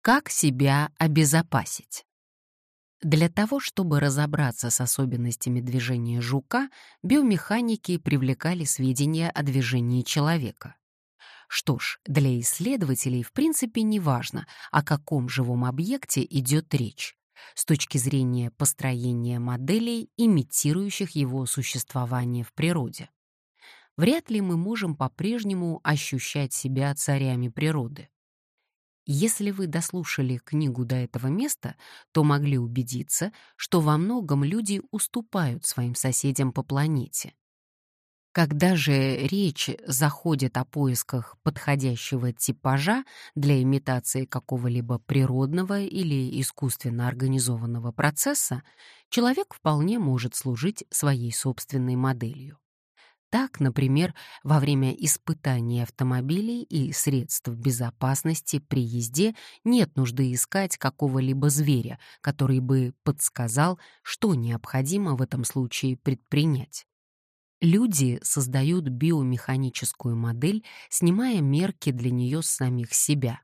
Как себя обезопасить? Для того, чтобы разобраться с особенностями движения жука, биомеханики привлекали сведения о движении человека. Что ж, для исследователей в принципе не важно, о каком живом объекте идет речь, с точки зрения построения моделей, имитирующих его существование в природе. Вряд ли мы можем по-прежнему ощущать себя царями природы. Если вы дослушали книгу до этого места, то могли убедиться, что во многом люди уступают своим соседям по планете. Когда же речь заходит о поисках подходящего типажа для имитации какого-либо природного или искусственно организованного процесса, человек вполне может служить своей собственной моделью. Так, например, во время испытаний автомобилей и средств безопасности при езде нет нужды искать какого-либо зверя, который бы подсказал, что необходимо в этом случае предпринять. Люди создают биомеханическую модель, снимая мерки для нее с самих себя.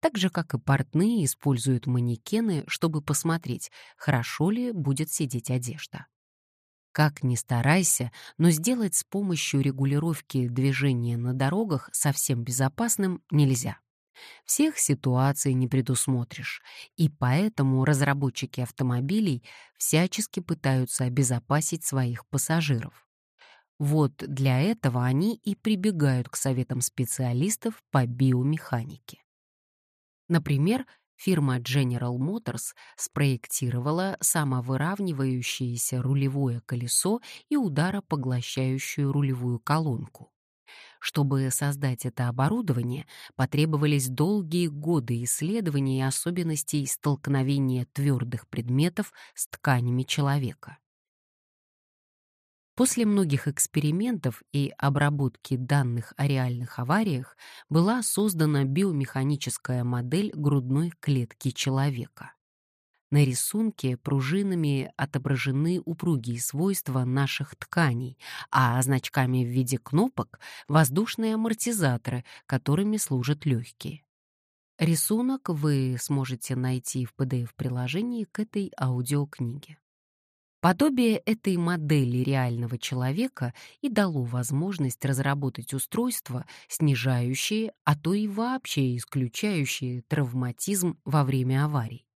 Так же, как и портные используют манекены, чтобы посмотреть, хорошо ли будет сидеть одежда. Как ни старайся, но сделать с помощью регулировки движения на дорогах совсем безопасным нельзя. Всех ситуаций не предусмотришь, и поэтому разработчики автомобилей всячески пытаются обезопасить своих пассажиров. Вот для этого они и прибегают к советам специалистов по биомеханике. Например, фирма General Motors спроектировала самовыравнивающееся рулевое колесо и ударопоглощающую рулевую колонку. Чтобы создать это оборудование, потребовались долгие годы исследований особенностей столкновения твердых предметов с тканями человека. После многих экспериментов и обработки данных о реальных авариях была создана биомеханическая модель грудной клетки человека. На рисунке пружинами отображены упругие свойства наших тканей, а значками в виде кнопок — воздушные амортизаторы, которыми служат легкие. Рисунок вы сможете найти в PDF-приложении к этой аудиокниге. Подобие этой модели реального человека и дало возможность разработать устройства, снижающие, а то и вообще исключающие травматизм во время аварий.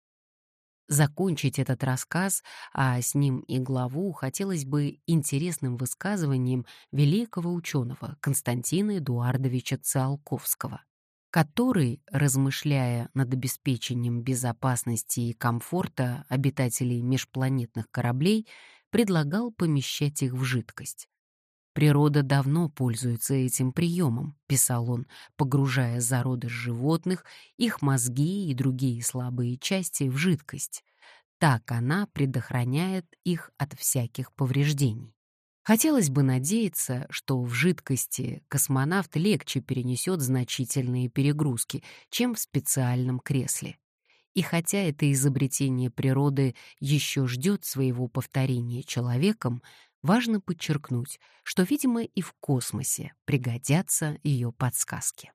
Закончить этот рассказ, а с ним и главу, хотелось бы интересным высказыванием великого ученого Константина Эдуардовича Циолковского который, размышляя над обеспечением безопасности и комфорта обитателей межпланетных кораблей, предлагал помещать их в жидкость. «Природа давно пользуется этим приемом», — писал он, погружая зародыш животных, их мозги и другие слабые части в жидкость. Так она предохраняет их от всяких повреждений. Хотелось бы надеяться, что в жидкости космонавт легче перенесет значительные перегрузки, чем в специальном кресле. И хотя это изобретение природы еще ждет своего повторения человеком, важно подчеркнуть, что, видимо, и в космосе пригодятся ее подсказки.